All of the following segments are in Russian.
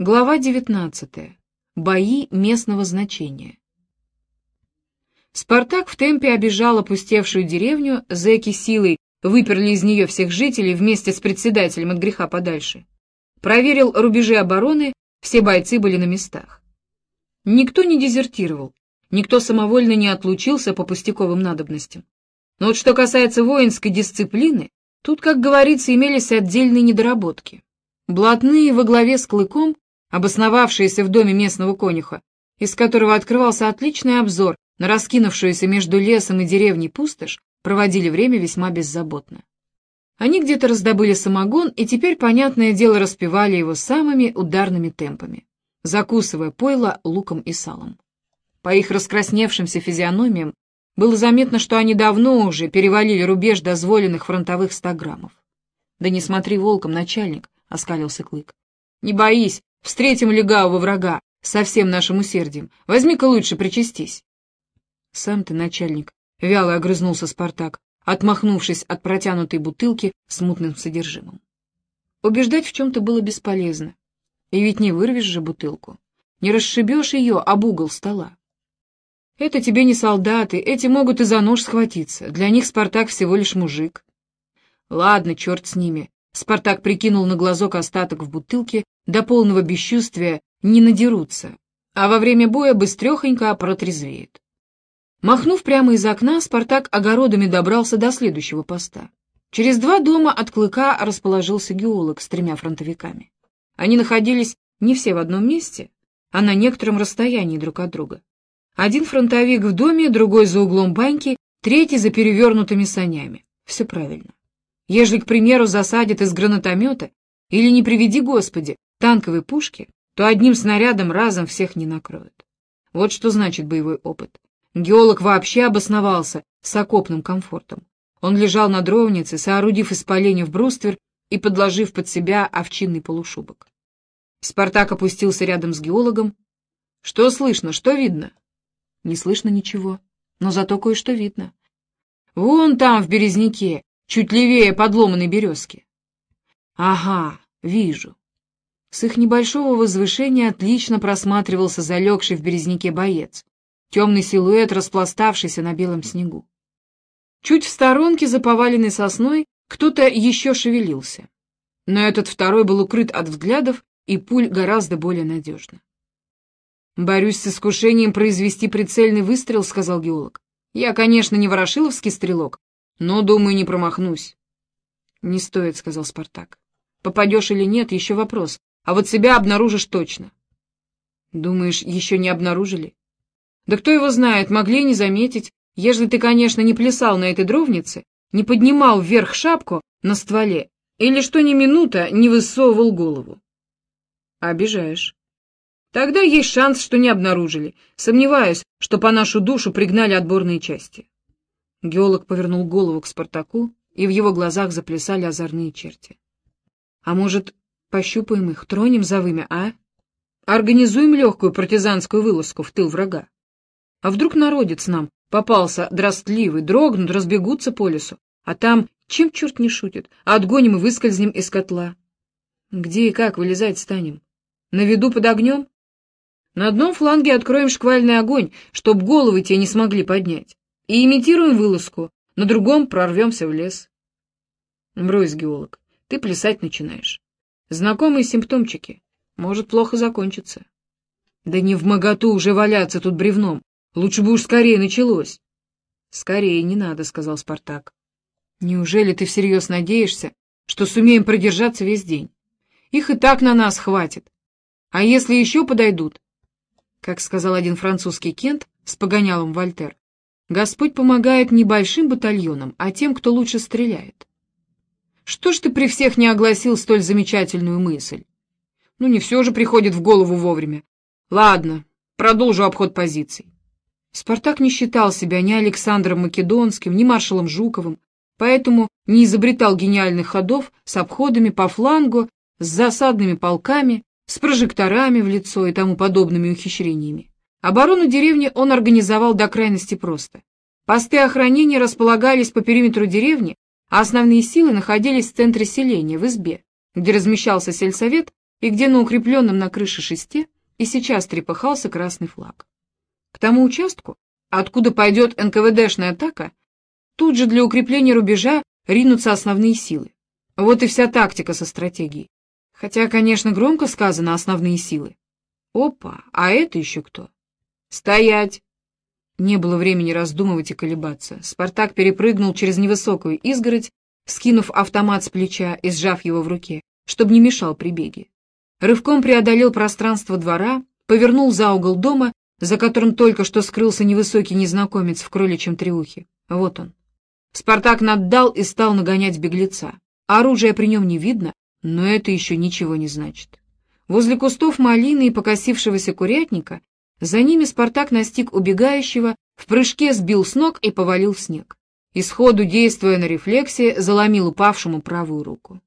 Глава 19. Бои местного значения. Спартак в темпе обижал опустевшую деревню, зэки силой выперли из нее всех жителей вместе с председателем от греха подальше. Проверил рубежи обороны, все бойцы были на местах. Никто не дезертировал, никто самовольно не отлучился по пустяковым надобностям. Но вот что касается воинской дисциплины, тут, как говорится, имелись отдельные недоработки. Блатные во главе с Клыком обосновавшиеся в доме местного конюха, из которого открывался отличный обзор на раскинувшуюся между лесом и деревней пустошь, проводили время весьма беззаботно. Они где-то раздобыли самогон и теперь, понятное дело, распивали его самыми ударными темпами, закусывая пойло луком и салом. По их раскрасневшимся физиономиям было заметно, что они давно уже перевалили рубеж дозволенных фронтовых ста граммов. «Да не смотри волком, начальник», — оскалился Клык. «Не боись, Встретим легавого врага со всем нашим усердием. Возьми-ка лучше причастись. Сам ты, начальник, — вяло огрызнулся Спартак, отмахнувшись от протянутой бутылки с мутным содержимым. Убеждать в чем-то было бесполезно. И ведь не вырвешь же бутылку. Не расшибешь ее об угол стола. Это тебе не солдаты, эти могут и за нож схватиться. Для них Спартак всего лишь мужик. Ладно, черт с ними. Спартак прикинул на глазок остаток в бутылке, до полного бесчувствия не надерутся, а во время боя быстрехонько протрезвеют. Махнув прямо из окна, Спартак огородами добрался до следующего поста. Через два дома от Клыка расположился геолог с тремя фронтовиками. Они находились не все в одном месте, а на некотором расстоянии друг от друга. Один фронтовик в доме, другой за углом баньки, третий за перевернутыми санями. Все правильно. Ежели, к примеру, засадят из гранатомета, или, не приведи Господи, танковой пушки, то одним снарядом разом всех не накроют. Вот что значит боевой опыт. Геолог вообще обосновался с окопным комфортом. Он лежал на дровнице, соорудив из поленьев бруствер и подложив под себя овчинный полушубок. Спартак опустился рядом с геологом. «Что слышно? Что видно?» «Не слышно ничего, но зато кое-что видно. Вон там, в березняке, чуть левее подломанной березки. Ага, вижу. С их небольшого возвышения отлично просматривался залегший в березняке боец, темный силуэт, распластавшийся на белом снегу. Чуть в сторонке, за поваленной сосной, кто-то еще шевелился. Но этот второй был укрыт от взглядов, и пуль гораздо более надежна. «Борюсь с искушением произвести прицельный выстрел», — сказал геолог. «Я, конечно, не ворошиловский стрелок, но, думаю, не промахнусь. — Не стоит, — сказал Спартак. — Попадешь или нет, еще вопрос, а вот себя обнаружишь точно. — Думаешь, еще не обнаружили? — Да кто его знает, могли не заметить, ежели ты, конечно, не плясал на этой дровнице, не поднимал вверх шапку на стволе или что ни минута не высовывал голову. — Обижаешь. Тогда есть шанс, что не обнаружили. Сомневаюсь, что по нашу душу пригнали отборные части. Геолог повернул голову к Спартаку, и в его глазах заплясали озорные черти. «А может, пощупаем их, тронем за вымя, а? Организуем легкую партизанскую вылазку в тыл врага. А вдруг народец нам попался дростливый, дрогнут, разбегутся по лесу, а там, чем черт не шутит, отгоним и выскользнем из котла. Где и как вылезать станем? На виду под огнем? На одном фланге откроем шквальный огонь, чтоб головы те не смогли поднять и имитируем вылазку, на другом прорвемся в лес. Брось, геолог, ты плясать начинаешь. Знакомые симптомчики. Может плохо закончиться. Да не в моготу уже валяться тут бревном. Лучше бы уж скорее началось. Скорее не надо, сказал Спартак. Неужели ты всерьез надеешься, что сумеем продержаться весь день? Их и так на нас хватит. А если еще подойдут? Как сказал один французский кент с погонялом Вольтер, Господь помогает не большим батальонам, а тем, кто лучше стреляет. Что ж ты при всех не огласил столь замечательную мысль? Ну, не все же приходит в голову вовремя. Ладно, продолжу обход позиций. Спартак не считал себя ни Александром Македонским, ни маршалом Жуковым, поэтому не изобретал гениальных ходов с обходами по флангу, с засадными полками, с прожекторами в лицо и тому подобными ухищрениями. Оборону деревни он организовал до крайности просто. Посты охранения располагались по периметру деревни, а основные силы находились в центре селения, в избе, где размещался сельсовет, и где на укрепленном на крыше шесте и сейчас трепыхался красный флаг. К тому участку, откуда пойдет НКВДшная атака, тут же для укрепления рубежа ринутся основные силы. Вот и вся тактика со стратегией. Хотя, конечно, громко сказано «основные силы». Опа, а это еще кто? Стоять! Не было времени раздумывать и колебаться. Спартак перепрыгнул через невысокую изгородь, скинув автомат с плеча и сжав его в руке, чтобы не мешал при беге. Рывком преодолел пространство двора, повернул за угол дома, за которым только что скрылся невысокий незнакомец в кроличьем треухе. Вот он. Спартак наддал и стал нагонять беглеца. Оружия при нем не видно, но это еще ничего не значит. Возле кустов малины и покосившегося курятника за ними Спартак настиг убегающего, в прыжке сбил с ног и повалил в снег. И сходу, действуя на рефлексе, заломил упавшему правую руку.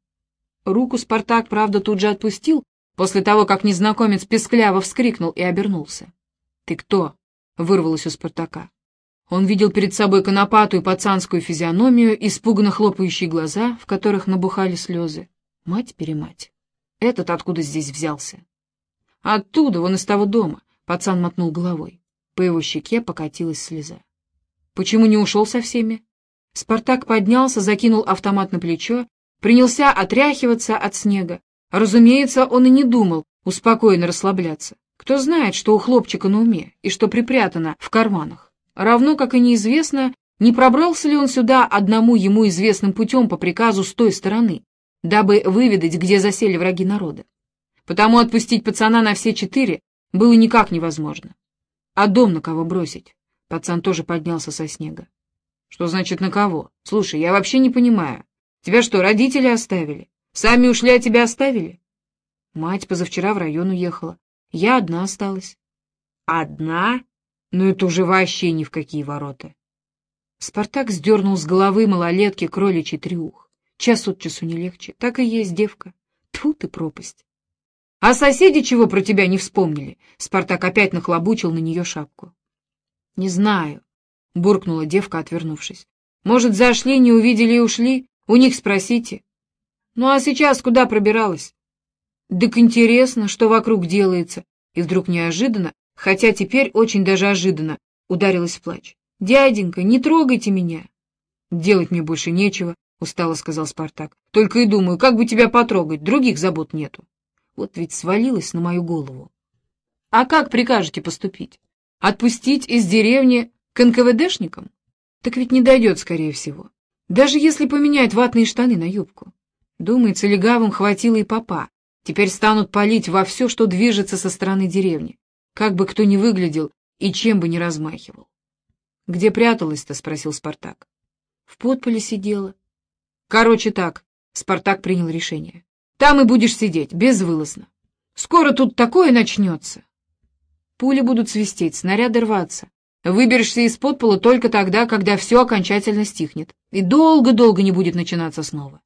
Руку Спартак, правда, тут же отпустил, после того, как незнакомец пескляво вскрикнул и обернулся. «Ты кто?» — вырвалось у Спартака. Он видел перед собой конопатую пацанскую физиономию, испуганно хлопающие глаза, в которых набухали слезы. Мать-перемать. Этот откуда здесь взялся? Оттуда, вон из того дома. Пацан мотнул головой. По его щеке покатилась слеза. Почему не ушел со всеми? Спартак поднялся, закинул автомат на плечо, принялся отряхиваться от снега. Разумеется, он и не думал успокоенно расслабляться. Кто знает, что у хлопчика на уме и что припрятано в карманах. Равно как и неизвестно, не пробрался ли он сюда одному ему известным путем по приказу с той стороны, дабы выведать, где засели враги народа. Потому отпустить пацана на все четыре было никак невозможно. А дом на кого бросить? Пацан тоже поднялся со снега. Что значит на кого? Слушай, я вообще не понимаю. Тебя что, родители оставили? Сами ушли, а тебя оставили? Мать позавчера в район уехала. Я одна осталась. Одна? Ну это уже вообще ни в какие ворота. Спартак сдернул с головы малолетки кроличий трюх. Час от часу не легче. Так и есть девка. Тьфу ты пропасть. А соседи чего про тебя не вспомнили? Спартак опять нахлобучил на нее шапку. Не знаю, буркнула девка, отвернувшись. Может, зашли, не увидели и ушли? У них спросите. Ну а сейчас куда пробиралась? Так интересно, что вокруг делается. И вдруг неожиданно, хотя теперь очень даже ожиданно, ударилась в плач. Дяденька, не трогайте меня. Делать мне больше нечего, устало сказал Спартак. Только и думаю, как бы тебя потрогать, других забот нету. Вот ведь свалилось на мою голову. А как прикажете поступить? Отпустить из деревни к НКВДшникам? Так ведь не дойдет, скорее всего. Даже если поменять ватные штаны на юбку. Думается, легавым хватило и папа. Теперь станут палить во все, что движется со стороны деревни. Как бы кто ни выглядел и чем бы ни размахивал. «Где пряталась-то?» — спросил Спартак. «В подполе сидела». «Короче так», — Спартак принял решение. Там и будешь сидеть, безвылазно. Скоро тут такое начнется. Пули будут свистеть, снаряды рваться. Выберешься из подпола только тогда, когда все окончательно стихнет. И долго-долго не будет начинаться снова.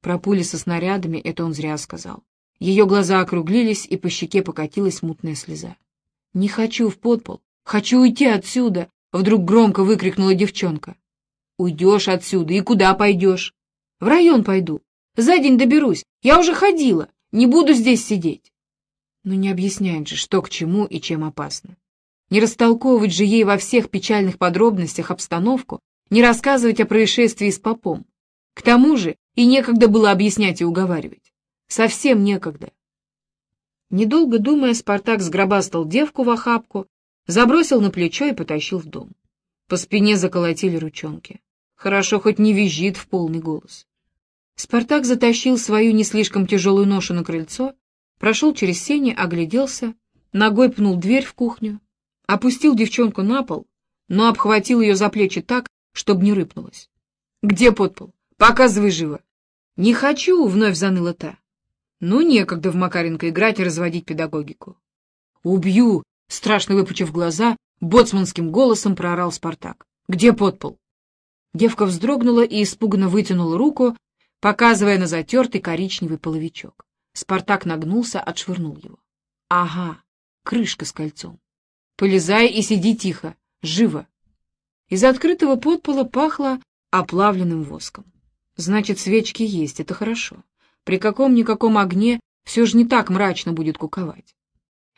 Про пули со снарядами это он зря сказал. Ее глаза округлились, и по щеке покатилась мутная слеза. «Не хочу в подпол, хочу уйти отсюда!» — вдруг громко выкрикнула девчонка. «Уйдешь отсюда, и куда пойдешь?» «В район пойду. За день доберусь. Я уже ходила. Не буду здесь сидеть. Но не объясняет же, что к чему и чем опасно. Не растолковывать же ей во всех печальных подробностях обстановку, не рассказывать о происшествии с попом. К тому же и некогда было объяснять и уговаривать. Совсем некогда. Недолго думая, Спартак сгробастал девку в охапку, забросил на плечо и потащил в дом. По спине заколотили ручонки. Хорошо, хоть не визжит в полный голос. Спартак затащил свою не слишком тяжелую ношу на крыльцо, прошел через сени, огляделся, ногой пнул дверь в кухню, опустил девчонку на пол, но обхватил ее за плечи так, чтобы не рыпнулась. «Где подпол? Показывай живо!» «Не хочу!» — вновь заныла та. «Ну, некогда в Макаренко играть и разводить педагогику». «Убью!» — страшно выпучив глаза, боцманским голосом проорал Спартак. «Где подпол?» Девка вздрогнула и испуганно вытянула руку, показывая на затертый коричневый половичок. Спартак нагнулся, отшвырнул его. Ага, крышка с кольцом. Полезай и сиди тихо, живо. Из открытого подпола пахло оплавленным воском. Значит, свечки есть, это хорошо. При каком-никаком огне Все же не так мрачно будет куковать.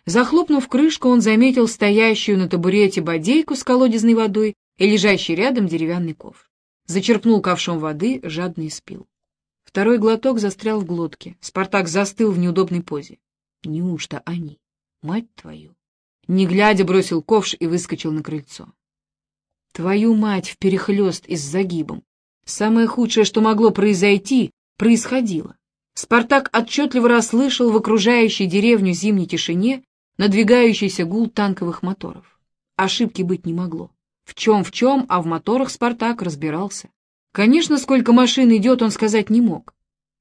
Захлопнув крышку, он заметил стоящую на табурете бодейку с колодезной водой и лежащий рядом деревянный ковр. Зачерпнул ковшом воды, жадно и спил. Второй глоток застрял в глотке. Спартак застыл в неудобной позе. Неужто они? Мать твою! Не глядя, бросил ковш и выскочил на крыльцо. Твою мать вперехлёст и с загибом. Самое худшее, что могло произойти, происходило. Спартак отчетливо расслышал в окружающей деревню зимней тишине надвигающийся гул танковых моторов. Ошибки быть не могло. В чем в чем, а в моторах Спартак разбирался. Конечно, сколько машин идет, он сказать не мог.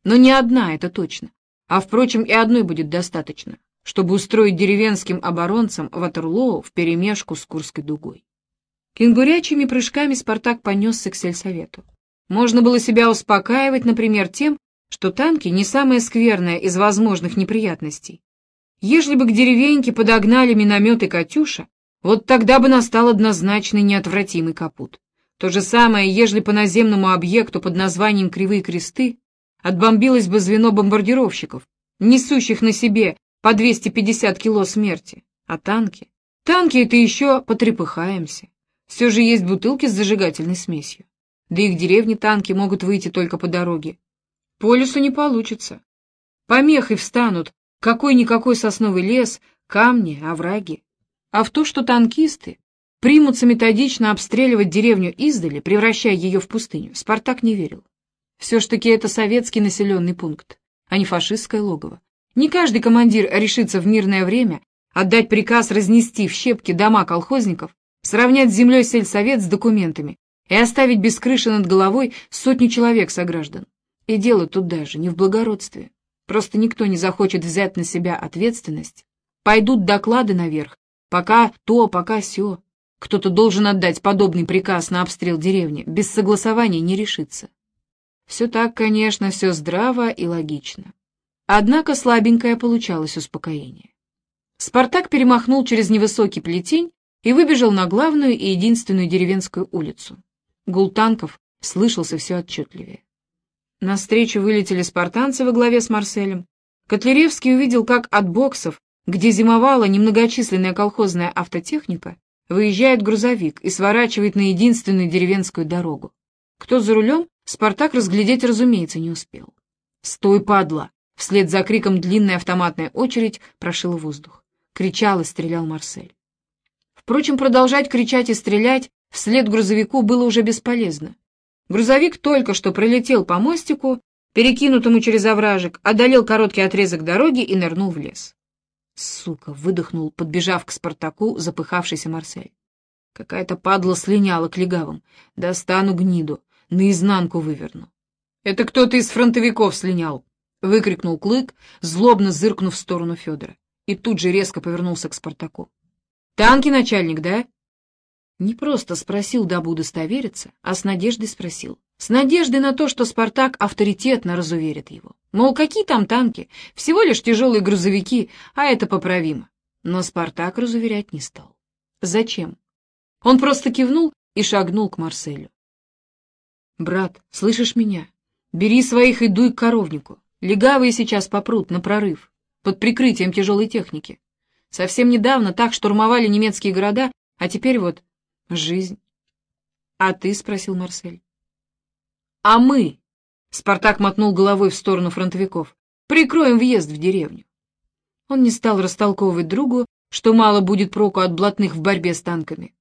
Но не одна, это точно. А, впрочем, и одной будет достаточно, чтобы устроить деревенским оборонцам Ватерлоу вперемешку с Курской дугой. Кенгурячими прыжками Спартак понесся к сельсовету. Можно было себя успокаивать, например, тем, что танки не самое скверное из возможных неприятностей. Ежели бы к деревеньке подогнали минометы «Катюша», вот тогда бы настал однозначный неотвратимый капут. То же самое, ежели по наземному объекту под названием «Кривые кресты» отбомбилось бы звено бомбардировщиков, несущих на себе по 250 кило смерти. А танки? Танки — это еще потрепыхаемся. Все же есть бутылки с зажигательной смесью. Да и к деревне танки могут выйти только по дороге. По лесу не получится. Помехой встанут какой-никакой сосновый лес, камни, овраги. А в то, что танкисты примутся методично обстреливать деревню издали, превращая ее в пустыню, Спартак не верил. Все ж таки это советский населенный пункт, а не фашистское логово. Не каждый командир решится в мирное время отдать приказ разнести в щепки дома колхозников, сравнять с землей сельсовет с документами и оставить без крыши над головой сотни человек сограждан. И дело тут даже не в благородстве. Просто никто не захочет взять на себя ответственность. Пойдут доклады наверх, пока то, пока сё. Кто-то должен отдать подобный приказ на обстрел деревни, без согласования не решится. Все так, конечно, все здраво и логично. Однако слабенькое получалось успокоение. Спартак перемахнул через невысокий плетень и выбежал на главную и единственную деревенскую улицу. Гул танков слышался все отчетливее. Навстречу вылетели спартанцы во главе с Марселем. Котляревский увидел, как от боксов, где зимовала немногочисленная колхозная автотехника, выезжает грузовик и сворачивает на единственную деревенскую дорогу. Кто за рулем, Спартак разглядеть, разумеется, не успел. «Стой, падла!» Вслед за криком длинная автоматная очередь прошила воздух. Кричал и стрелял Марсель. Впрочем, продолжать кричать и стрелять вслед грузовику было уже бесполезно. Грузовик только что пролетел по мостику, перекинутому через овражек, одолел короткий отрезок дороги и нырнул в лес. «Сука!» — выдохнул, подбежав к Спартаку, запыхавшийся Марсель. Какая-то падла слиняла к легавым. Достану гниду, наизнанку выверну. «Это кто-то из фронтовиков слинял!» — выкрикнул Клык, злобно зыркнув в сторону Федора. И тут же резко повернулся к Спартаку. «Танки, начальник, да?» Не просто спросил, дабы удостовериться, а с надеждой спросил. С надеждой на то, что Спартак авторитетно разуверит его. Мол, какие там танки? Всего лишь тяжелые грузовики, а это поправимо. Но Спартак разуверять не стал. Зачем? Он просто кивнул и шагнул к Марселю. «Брат, слышишь меня? Бери своих и дуй к коровнику. Легавые сейчас попрут на прорыв, под прикрытием тяжелой техники. Совсем недавно так штурмовали немецкие города, а теперь вот жизнь. А ты, — спросил Марсель. А мы, — Спартак мотнул головой в сторону фронтовиков, — прикроем въезд в деревню. Он не стал растолковывать другу, что мало будет проку от блатных в борьбе с танками.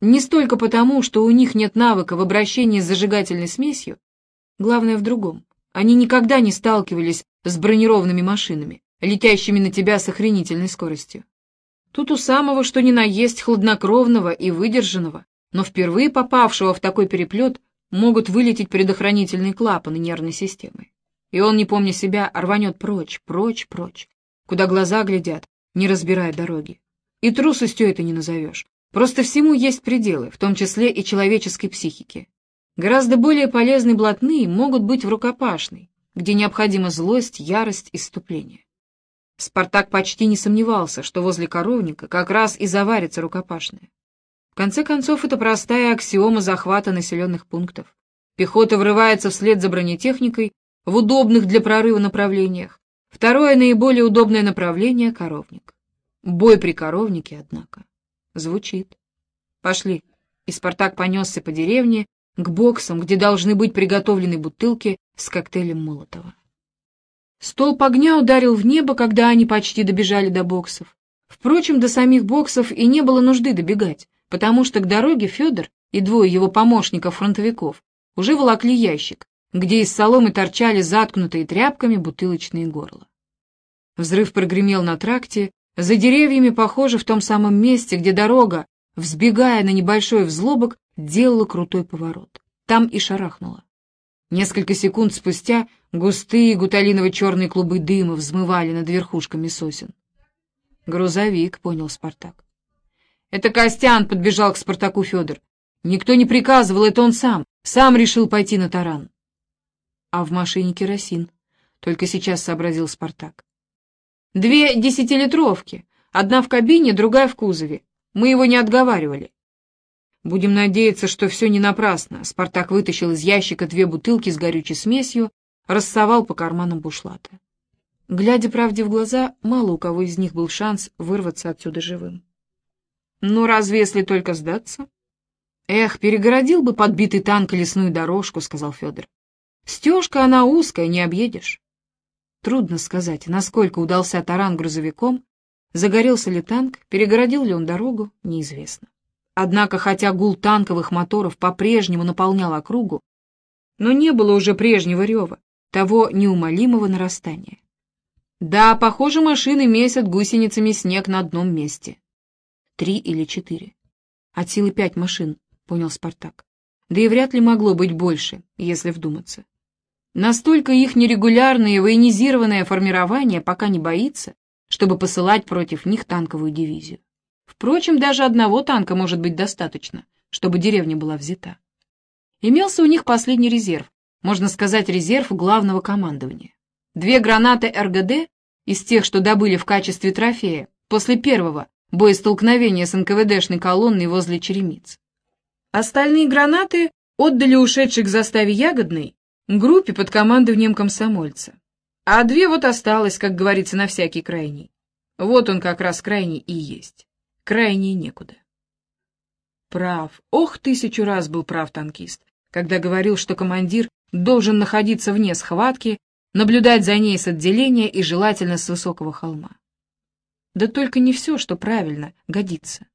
Не столько потому, что у них нет навыка в обращении с зажигательной смесью, главное в другом. Они никогда не сталкивались с бронированными машинами, летящими на тебя с охренительной скоростью. Тут у самого, что ни на есть, хладнокровного и выдержанного, но впервые попавшего в такой переплет, могут вылететь предохранительные клапаны нервной системы. И он, не помня себя, рванет прочь, прочь, прочь, куда глаза глядят, не разбирая дороги. И трусостью это не назовешь. Просто всему есть пределы, в том числе и человеческой психике. Гораздо более полезны блатные могут быть в рукопашной, где необходима злость, ярость, иступление. Спартак почти не сомневался, что возле коровника как раз и заварится рукопашная. Конце концов, это простая аксиома захвата населенных пунктов. Пехота врывается вслед за бронетехникой в удобных для прорыва направлениях, Второе, наиболее удобное направление — коровник. Бой при коровнике, однако. Звучит. Пошли. И Спартак понесся по деревне к боксам, где должны быть приготовлены бутылки с коктейлем Молотова. Столб огня ударил в небо, когда они почти добежали до боксов. Впрочем, до самих боксов и не было нужды добегать, потому что к дороге Федор и двое его помощников-фронтовиков уже волокли ящик, где из соломы торчали заткнутые тряпками бутылочные горла. Взрыв прогремел на тракте, за деревьями, похоже, в том самом месте, где дорога, взбегая на небольшой взлобок, делала крутой поворот. Там и шарахнуло. Несколько секунд спустя густые гуталиново-черные клубы дыма взмывали над верхушками сосен. «Грузовик», — понял Спартак. «Это Костян», — подбежал к Спартаку Федор. «Никто не приказывал, это он сам. Сам решил пойти на таран». А в машине керосин. Только сейчас сообразил Спартак. Две десятилитровки. Одна в кабине, другая в кузове. Мы его не отговаривали. Будем надеяться, что все не напрасно. Спартак вытащил из ящика две бутылки с горючей смесью, рассовал по карманам бушлата. Глядя правде в глаза, мало у кого из них был шанс вырваться отсюда живым. Ну, разве если только сдаться? Эх, перегородил бы подбитый танк лесную дорожку, сказал Федор. Стежка она узкая, не объедешь. Трудно сказать, насколько удался таран грузовиком, загорелся ли танк, перегородил ли он дорогу, неизвестно. Однако, хотя гул танковых моторов по-прежнему наполнял округу, но не было уже прежнего рева, того неумолимого нарастания. Да, похоже, машины месят гусеницами снег на одном месте. Три или четыре. От силы пять машин, понял Спартак. Да и вряд ли могло быть больше, если вдуматься. Настолько их нерегулярное военизированное формирование пока не боится, чтобы посылать против них танковую дивизию. Впрочем, даже одного танка может быть достаточно, чтобы деревня была взята. Имелся у них последний резерв, можно сказать, резерв главного командования. Две гранаты РГД из тех, что добыли в качестве трофея после первого боестолкновения с НКВДшной колонной возле Черемиц. Остальные гранаты отдали ушедшей к заставе Ягодной группе под командованием комсомольца. А две вот осталось, как говорится, на всякий крайний. Вот он как раз крайний и есть. Крайний некуда. Прав, ох, тысячу раз был прав танкист, когда говорил, что командир должен находиться вне схватки, наблюдать за ней с отделения и желательно с высокого холма. Да только не все, что правильно, годится.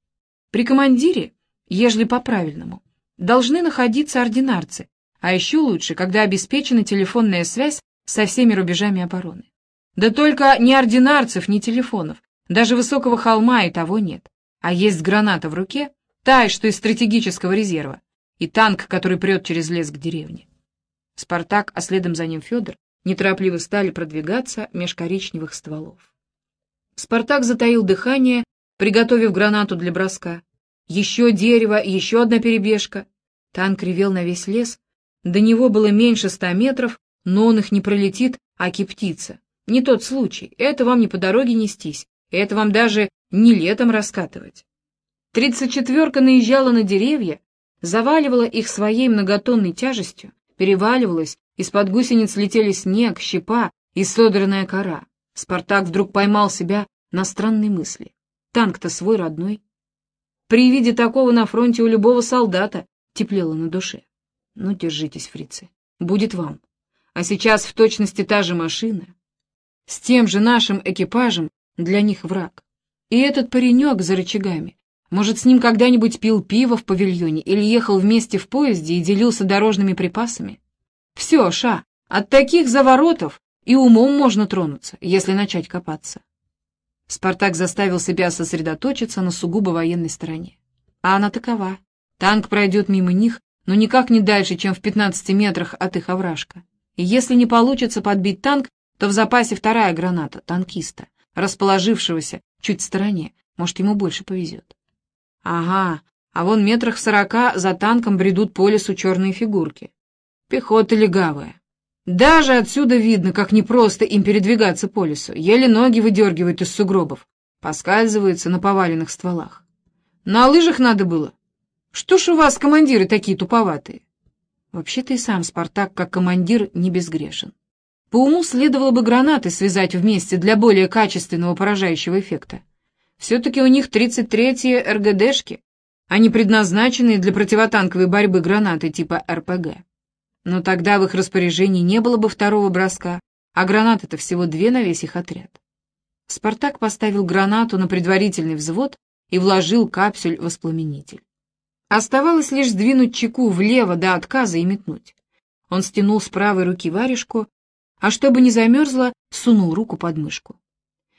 При командире, ежели по-правильному, должны находиться ординарцы, а еще лучше, когда обеспечена телефонная связь со всеми рубежами обороны. Да только ни ординарцев, ни телефонов, даже высокого холма и того нет. А есть граната в руке, та, что из стратегического резерва, и танк, который прет через лес к деревне. Спартак, а следом за ним Федор, неторопливо стали продвигаться меж коричневых стволов. Спартак затаил дыхание, приготовив гранату для броска. Еще дерево, еще одна перебежка. Танк ревел на весь лес, до него было меньше ста метров, но он их не пролетит, а птица. Не тот случай, это вам не по дороге нестись, это вам даже не летом раскатывать. Тридцать четверка наезжала на деревья, заваливала их своей многотонной тяжестью, переваливалась, из-под гусениц летели снег, щепа и содранная кора. Спартак вдруг поймал себя на странной мысли. Танк-то свой родной. При виде такого на фронте у любого солдата теплело на душе. Ну, держитесь, фрицы, будет вам. А сейчас в точности та же машина. С тем же нашим экипажем для них враг. И этот паренек за рычагами. Может, с ним когда-нибудь пил пиво в павильоне или ехал вместе в поезде и делился дорожными припасами? Все, ша, от таких заворотов и умом можно тронуться, если начать копаться. Спартак заставил себя сосредоточиться на сугубо военной стороне. А она такова. Танк пройдет мимо них, но никак не дальше, чем в 15 метрах от их овражка. И если не получится подбить танк, то в запасе вторая граната, танкиста, расположившегося чуть в стороне, может, ему больше повезет. Ага, а вон метрах сорока за танком бредут по лесу черные фигурки. Пехота легавая. Даже отсюда видно, как непросто им передвигаться по лесу. Еле ноги выдергивают из сугробов, поскальзываются на поваленных стволах. На лыжах надо было, что ж у вас командиры такие туповатые? Вообще-то и сам Спартак, как командир, не безгрешен. По уму следовало бы гранаты связать вместе для более качественного поражающего эффекта. Все-таки у них 33-е РГДшки, а не предназначенные для противотанковой борьбы гранаты типа РПГ. Но тогда в их распоряжении не было бы второго броска, а гранаты-то всего две на весь их отряд. Спартак поставил гранату на предварительный взвод и вложил капсюль в воспламенитель. Оставалось лишь сдвинуть чеку влево до отказа и метнуть. Он стянул с правой руки варежку, а чтобы не замерзло, сунул руку под мышку.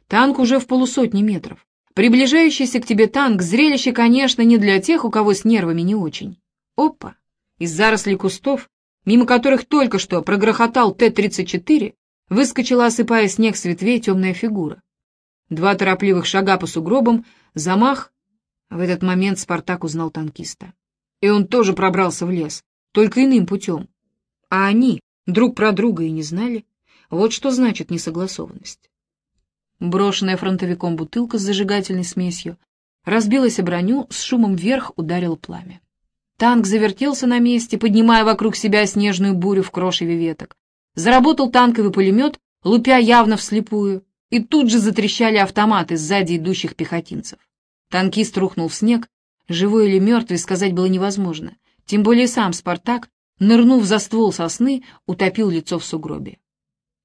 Танк уже в полусотни метров. Приближающийся к тебе танк — зрелище, конечно, не для тех, у кого с нервами не очень. Опа! Из зарослей кустов, мимо которых только что прогрохотал Т-34, выскочила, осыпая снег с ветвей, темная фигура. Два торопливых шага по сугробам, замах. В этот момент Спартак узнал танкиста. И он тоже пробрался в лес, только иным путем. А они друг про друга и не знали. Вот что значит несогласованность. Брошенная фронтовиком бутылка с зажигательной смесью разбилась о броню, с шумом вверх ударило пламя. Танк завертелся на месте, поднимая вокруг себя снежную бурю в крошеве веток. Заработал танковый пулемет, лупя явно вслепую, и тут же затрещали автоматы сзади идущих пехотинцев. Танкист рухнул в снег, живой или мертвый сказать было невозможно, тем более сам Спартак, нырнув за ствол сосны, утопил лицо в сугробе.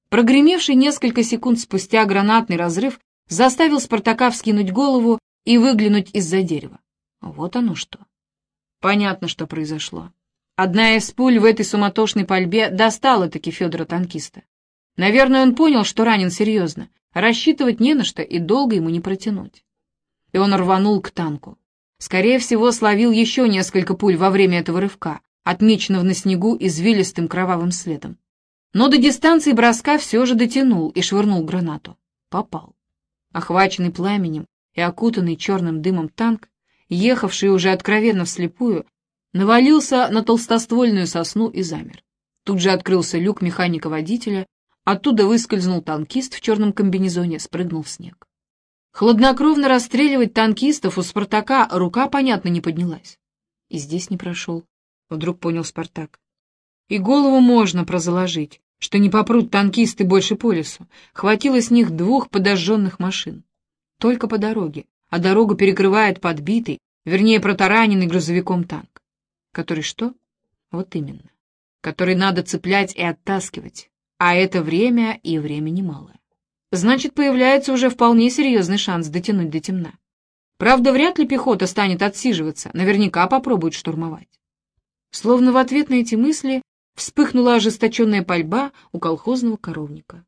Прогремевший несколько секунд спустя гранатный разрыв заставил Спартака вскинуть голову и выглянуть из-за дерева. Вот оно что. Понятно, что произошло. Одна из пуль в этой суматошной пальбе достала-таки Федора-танкиста. Наверное, он понял, что ранен серьезно. Рассчитывать не на что и долго ему не протянуть. И он рванул к танку. Скорее всего, словил еще несколько пуль во время этого рывка, отмеченного на снегу извилистым кровавым следом но до дистанции броска все же дотянул и швырнул гранату. Попал. Охваченный пламенем и окутанный черным дымом танк, ехавший уже откровенно вслепую, навалился на толстоствольную сосну и замер. Тут же открылся люк механика-водителя, оттуда выскользнул танкист в черном комбинезоне, спрыгнул в снег. Хладнокровно расстреливать танкистов у Спартака рука, понятно, не поднялась. И здесь не прошел, вдруг понял Спартак. И голову можно прозаложить, что не попрут танкисты больше по лесу. Хватило с них двух подожженных машин. Только по дороге, а дорогу перекрывает подбитый, вернее, протараненный грузовиком танк. Который что? Вот именно. Который надо цеплять и оттаскивать. А это время и время немалое. Значит, появляется уже вполне серьезный шанс дотянуть до темна. Правда, вряд ли пехота станет отсиживаться, наверняка попробует штурмовать. Словно в ответ на эти мысли вспыхнула ожесточенная пальба у колхозного коровника.